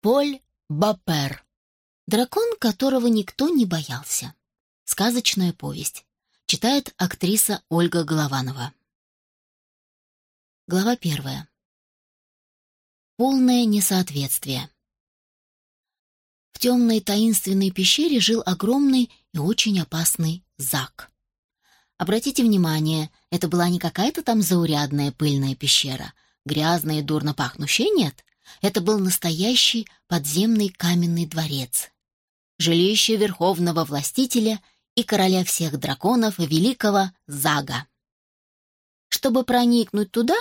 Поль Бапер. Дракон, которого никто не боялся. Сказочная повесть. Читает актриса Ольга Голованова. Глава первая. Полное несоответствие. В темной таинственной пещере жил огромный и очень опасный Зак. Обратите внимание, это была не какая-то там заурядная пыльная пещера, грязная и дурно пахнущая, нет. Это был настоящий подземный каменный дворец. Жилище верховного властителя и короля всех драконов великого Зага. Чтобы проникнуть туда,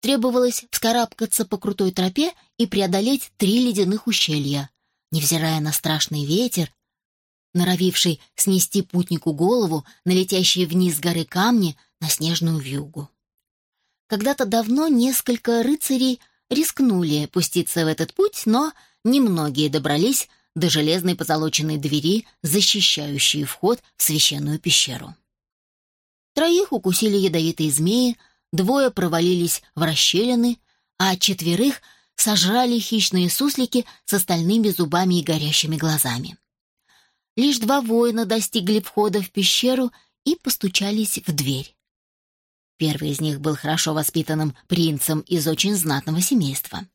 требовалось вскарабкаться по крутой тропе и преодолеть три ледяных ущелья. Невзирая на страшный ветер, норовивший снести путнику голову на летящие вниз горы камни на снежную вьюгу. Когда-то давно несколько рыцарей рискнули пуститься в этот путь, но немногие добрались до железной позолоченной двери, защищающей вход в священную пещеру. Троих укусили ядовитые змеи, двое провалились в расщелины, а четверых сожрали хищные суслики с остальными зубами и горящими глазами. Лишь два воина достигли входа в пещеру и постучались в дверь. Первый из них был хорошо воспитанным принцем из очень знатного семейства.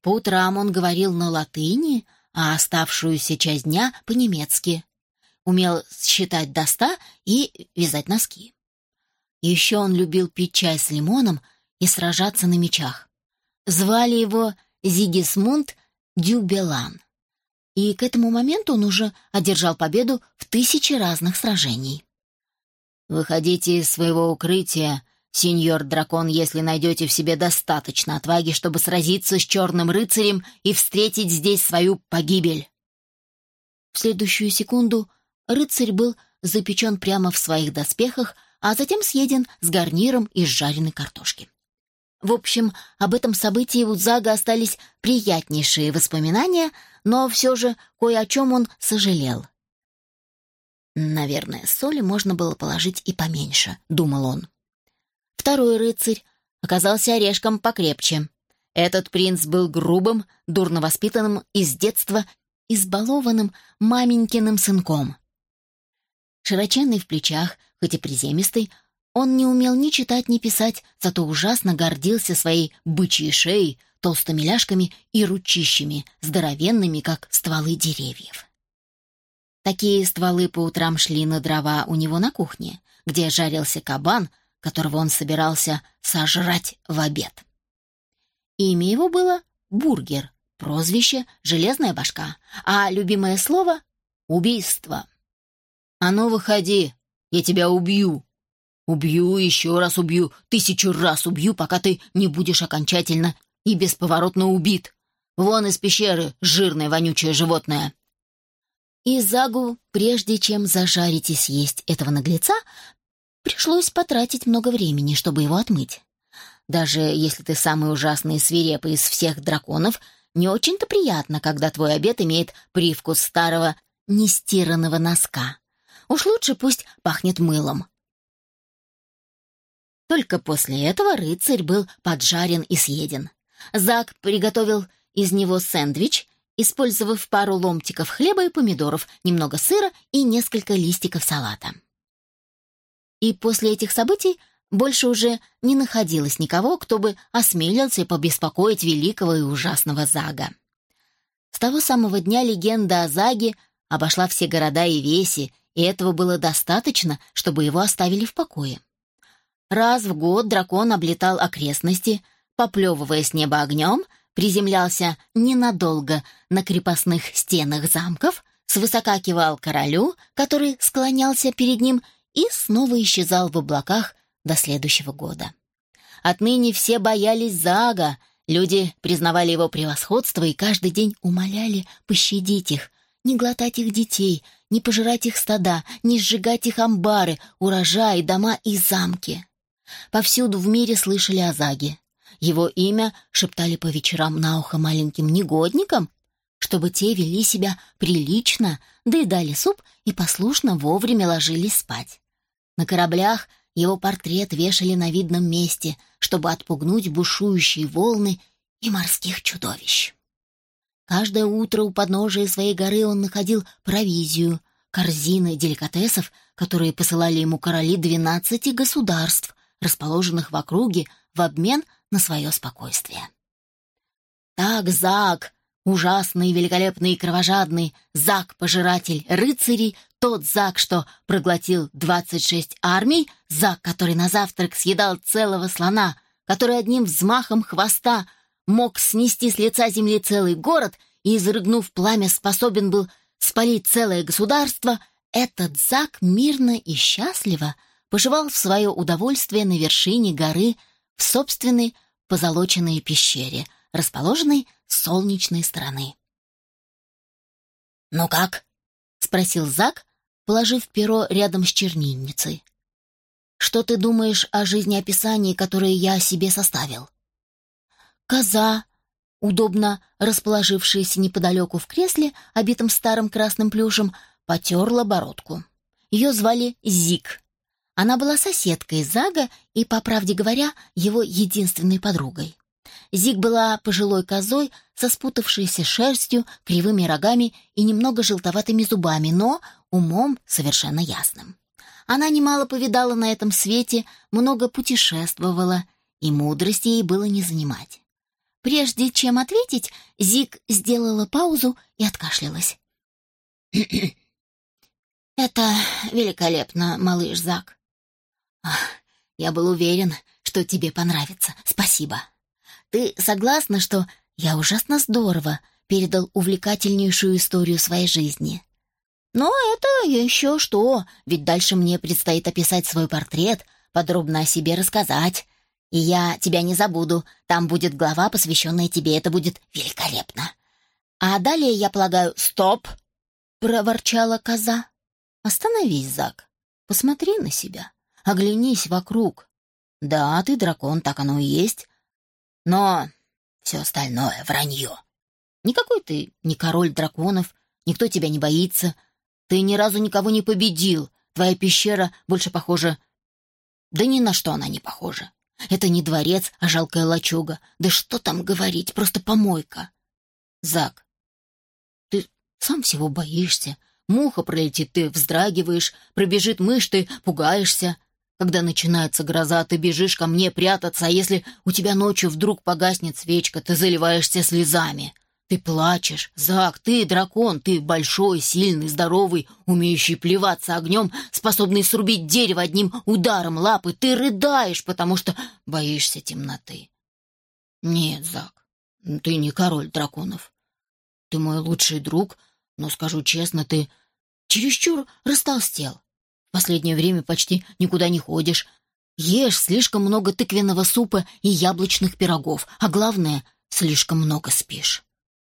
По утрам он говорил на латыни, а оставшуюся часть дня — по-немецки. Умел считать до ста и вязать носки. Еще он любил пить чай с лимоном и сражаться на мечах. Звали его Зигисмунд Дюбелан. И к этому моменту он уже одержал победу в тысячи разных сражений. «Выходите из своего укрытия, сеньор дракон, если найдете в себе достаточно отваги, чтобы сразиться с черным рыцарем и встретить здесь свою погибель». В следующую секунду рыцарь был запечен прямо в своих доспехах, а затем съеден с гарниром из жареной картошки. В общем, об этом событии у Зага остались приятнейшие воспоминания, но все же кое о чем он сожалел. «Наверное, соли можно было положить и поменьше», — думал он. Второй рыцарь оказался орешком покрепче. Этот принц был грубым, дурно воспитанным и с детства избалованным маменькиным сынком. Широченный в плечах, хоть и приземистый, он не умел ни читать, ни писать, зато ужасно гордился своей бычьей шеей, толстыми ляжками и ручищами, здоровенными, как стволы деревьев. Такие стволы по утрам шли на дрова у него на кухне, где жарился кабан, которого он собирался сожрать в обед. Имя его было Бургер, прозвище «Железная башка», а любимое слово — «убийство». «А ну, выходи, я тебя убью!» Убью, еще раз убью, тысячу раз убью, пока ты не будешь окончательно и бесповоротно убит. Вон из пещеры, жирное вонючее животное. И Загу, прежде чем зажарить и съесть этого наглеца, пришлось потратить много времени, чтобы его отмыть. Даже если ты самый ужасный и свирепый из всех драконов, не очень-то приятно, когда твой обед имеет привкус старого нестиранного носка. Уж лучше пусть пахнет мылом. Только после этого рыцарь был поджарен и съеден. Зак приготовил из него сэндвич, использовав пару ломтиков хлеба и помидоров, немного сыра и несколько листиков салата. И после этих событий больше уже не находилось никого, кто бы осмелился побеспокоить великого и ужасного Зага. С того самого дня легенда о Заге обошла все города и веси, и этого было достаточно, чтобы его оставили в покое. Раз в год дракон облетал окрестности, поплевывая с неба огнем, приземлялся ненадолго на крепостных стенах замков, свысока кивал королю, который склонялся перед ним, и снова исчезал в облаках до следующего года. Отныне все боялись Зага, люди признавали его превосходство и каждый день умоляли пощадить их, не глотать их детей, не пожирать их стада, не сжигать их амбары, урожаи, дома и замки. Повсюду в мире слышали о Заге. Его имя шептали по вечерам на ухо маленьким негодникам, чтобы те вели себя прилично, доедали суп и послушно вовремя ложились спать. На кораблях его портрет вешали на видном месте, чтобы отпугнуть бушующие волны и морских чудовищ. Каждое утро у подножия своей горы он находил провизию, корзины деликатесов, которые посылали ему короли двенадцати государств, расположенных в округе, в обмен на свое спокойствие. Так Зак, ужасный, великолепный и кровожадный, Зак-пожиратель рыцарей, тот Зак, что проглотил двадцать шесть армий, Зак, который на завтрак съедал целого слона, который одним взмахом хвоста мог снести с лица земли целый город и, изрыгнув пламя, способен был спалить целое государство, этот Зак мирно и счастливо поживал в свое удовольствие на вершине горы в собственной позолоченной пещере, расположенной солнечной стороны. «Ну как?» — спросил Зак, положив перо рядом с чернильницей. «Что ты думаешь о жизнеописании, которое я себе составил?» Коза, удобно расположившаяся неподалеку в кресле, обитом старым красным плюшем, потерла бородку. Ее звали Зик. Она была соседкой Зага и, по правде говоря, его единственной подругой. Зиг была пожилой козой со спутавшейся шерстью, кривыми рогами и немного желтоватыми зубами, но умом совершенно ясным. Она немало повидала на этом свете, много путешествовала, и мудрости ей было не занимать. Прежде чем ответить, Зиг сделала паузу и откашлялась. «Это великолепно, малыш Зак. Я был уверен, что тебе понравится. Спасибо. Ты согласна, что я ужасно здорово передал увлекательнейшую историю своей жизни? Но это еще что, ведь дальше мне предстоит описать свой портрет, подробно о себе рассказать. И я тебя не забуду. Там будет глава, посвященная тебе. Это будет великолепно. А далее, я полагаю, стоп, проворчала коза. Остановись, Зак. Посмотри на себя. Оглянись вокруг. Да, ты дракон, так оно и есть. Но все остальное — вранье. Никакой ты не король драконов, никто тебя не боится. Ты ни разу никого не победил. Твоя пещера больше похожа... Да ни на что она не похожа. Это не дворец, а жалкая лачуга. Да что там говорить, просто помойка. Зак, ты сам всего боишься. Муха пролетит, ты вздрагиваешь, пробежит мышь, ты пугаешься. Когда начинается гроза, ты бежишь ко мне прятаться, а если у тебя ночью вдруг погаснет свечка, ты заливаешься слезами. Ты плачешь. Зак, ты дракон, ты большой, сильный, здоровый, умеющий плеваться огнем, способный срубить дерево одним ударом лапы. Ты рыдаешь, потому что боишься темноты. Нет, Зак, ты не король драконов. Ты мой лучший друг, но, скажу честно, ты чересчур растолстел последнее время почти никуда не ходишь. Ешь слишком много тыквенного супа и яблочных пирогов, а главное, слишком много спишь.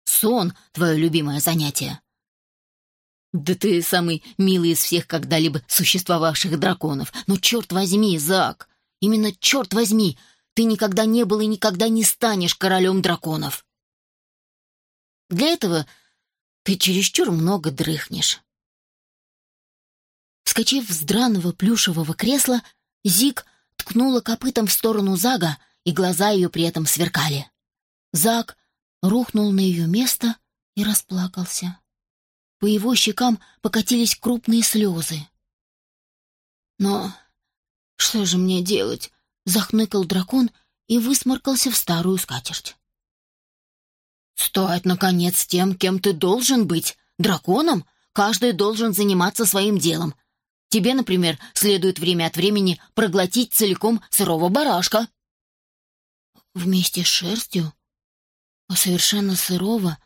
Сон — твое любимое занятие. Да ты самый милый из всех когда-либо существовавших драконов. Но черт возьми, Зак, именно черт возьми, ты никогда не был и никогда не станешь королем драконов. Для этого ты чересчур много дрыхнешь. Вскочив с драного плюшевого кресла, Зик ткнула копытом в сторону Зага, и глаза ее при этом сверкали. Заг рухнул на ее место и расплакался. По его щекам покатились крупные слезы. «Но что же мне делать?» — захныкал дракон и высморкался в старую скатерть. «Стоит, наконец, тем, кем ты должен быть. Драконом каждый должен заниматься своим делом, Тебе, например, следует время от времени проглотить целиком сырого барашка». «Вместе с шерстью? А совершенно сырого,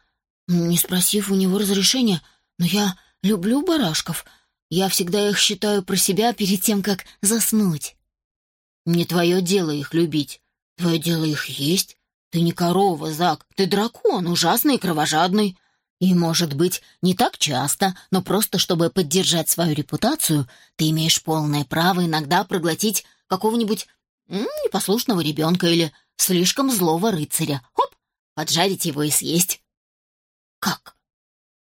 не спросив у него разрешения, но я люблю барашков. Я всегда их считаю про себя перед тем, как заснуть». «Не твое дело их любить. Твое дело их есть. Ты не корова, Зак, ты дракон, ужасный и кровожадный. И, может быть, не так часто, но просто чтобы поддержать свою репутацию, ты имеешь полное право иногда проглотить какого-нибудь непослушного ребенка или слишком злого рыцаря. Хоп, поджарить его и съесть. Как?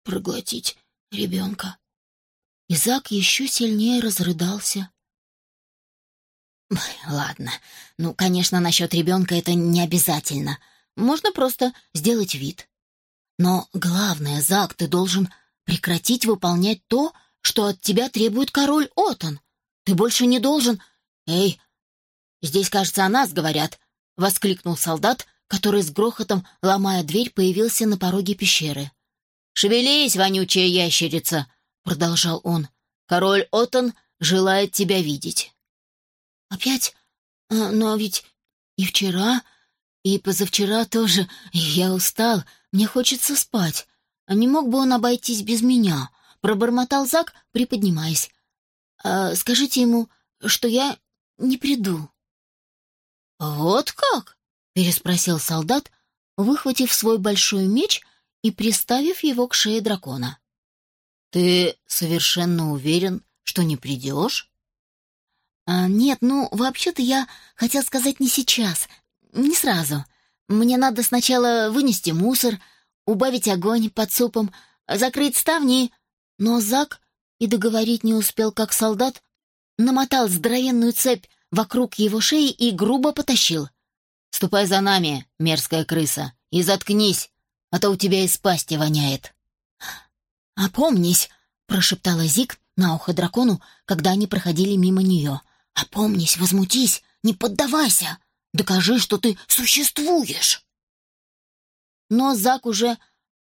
Проглотить ребенка? Изак еще сильнее разрыдался. Ладно, ну, конечно, насчет ребенка это не обязательно. Можно просто сделать вид. Но главное, Зак, ты должен прекратить выполнять то, что от тебя требует король Отон. Ты больше не должен... Эй, здесь, кажется, о нас говорят, — воскликнул солдат, который с грохотом, ломая дверь, появился на пороге пещеры. «Шевелись, вонючая ящерица!» — продолжал он. «Король Отон желает тебя видеть». «Опять? А, но ведь и вчера, и позавчера тоже. Я устал, мне хочется спать. А не мог бы он обойтись без меня?» — пробормотал Зак, приподнимаясь. А, «Скажите ему, что я не приду». «Вот как?» — переспросил солдат, выхватив свой большой меч и приставив его к шее дракона. «Ты совершенно уверен, что не придешь?» а, «Нет, ну, вообще-то я хотел сказать не сейчас, не сразу. Мне надо сначала вынести мусор, убавить огонь под супом, закрыть ставни». Но Зак и договорить не успел, как солдат намотал здоровенную цепь вокруг его шеи и грубо потащил. «Ступай за нами, мерзкая крыса, и заткнись, а то у тебя из пасти воняет». «Опомнись», — прошептала Зик на ухо дракону, когда они проходили мимо нее. «Опомнись, возмутись, не поддавайся, докажи, что ты существуешь». Но Зак уже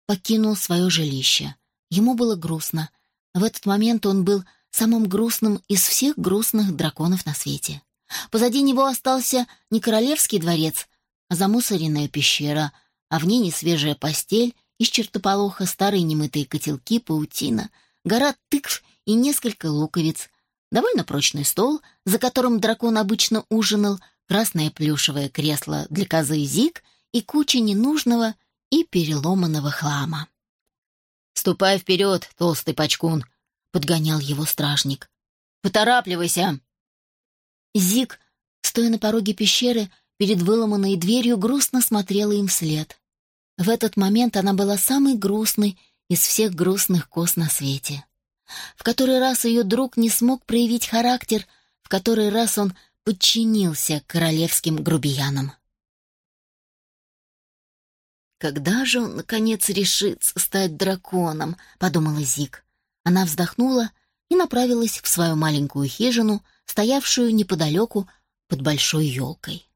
покинул свое жилище. Ему было грустно. В этот момент он был самым грустным из всех грустных драконов на свете. Позади него остался не королевский дворец, а замусоренная пещера, а в ней несвежая постель, из чертополоха старые немытые котелки, паутина, гора тыкв и несколько луковиц, довольно прочный стол, за которым дракон обычно ужинал, красное плюшевое кресло для козы Зик и куча ненужного и переломанного хлама. «Ступай вперед, толстый пачкун!» — подгонял его стражник. «Поторапливайся!» Зик, стоя на пороге пещеры, перед выломанной дверью, грустно смотрела им вслед. В этот момент она была самой грустной из всех грустных коз на свете. В который раз ее друг не смог проявить характер, в который раз он подчинился королевским грубиянам. «Когда же он, наконец, решится стать драконом?» — подумала Зик. Она вздохнула и направилась в свою маленькую хижину, стоявшую неподалеку под большой елкой.